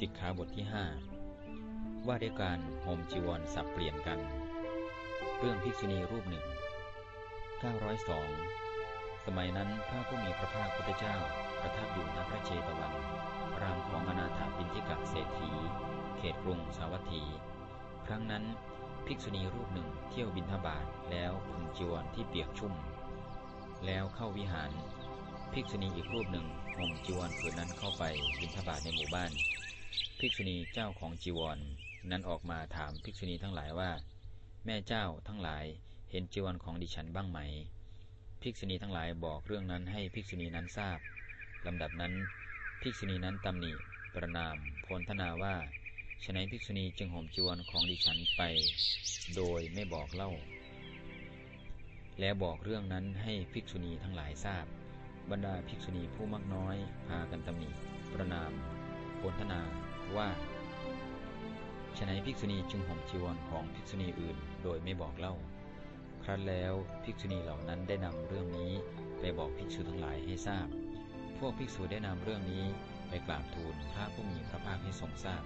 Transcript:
สิกขาบทที่ห้าว่าด้วยการห่มจีวรสับเปลี่ยนกัน เรื่องภิกษุณีรูปหนึ่ง 902 สมัยนั้นพระผู้มีพระภาคพุทธเจ้า ประทับอยู่ณพระเชตวัน รามของอนาถาปินทิกะเศรษฐี เขตกรุงสาวัตถี ครั้งนั้นภิกษุณีรูปหนึ่งเที่ยวบินทบาทแล้วพึงจีวรที่เปียกชุ่ม แล้วเข้าวิหารภิกษุณีอีกรูปหนึ่งห่มจีวรผืนนั้นเข้าไปบิณฑบาตในหมู่บ้าน ภิกษุณีเจ้าของจีวรนั้นออกมาถามภิกษุณีทั้งหลายว่า แม่เจ้าทั้งหลายเห็นจีวรของดิฉันบ้างไหม ภิกษุณีทั้งหลายบอกเรื่องนั้นให้ภิกษุณีนั้นทราบลำดับนั้นภิกษุณีนั้นตำหนิประนามโพลธนาว่าฉนัยภิกษุณีจึงห่มจีวรของดิฉันไป โดยไม่บอกเล่า แล้วบอกเรื่องนั้นให้ภิกษุณีทั้งหลายทราบ บรรดาภิกษุณีผู้มักน้อย พากันตำหนิประนามโพลธนา ว่าฉนัยภิกษุณีจึงห่มจีวรของภิกษุณีอื่นโดยไม่บอกเล่า ครั้นแล้วภิกษุณีเหล่านั้นได้นำเรื่องนี้ไปบอกภิกษุทั้งหลายให้ทราบ พวกภิกษุได้นำเรื่องนี้ไปกราบทูลพระผู้มีพระภาคให้ทรงทราบ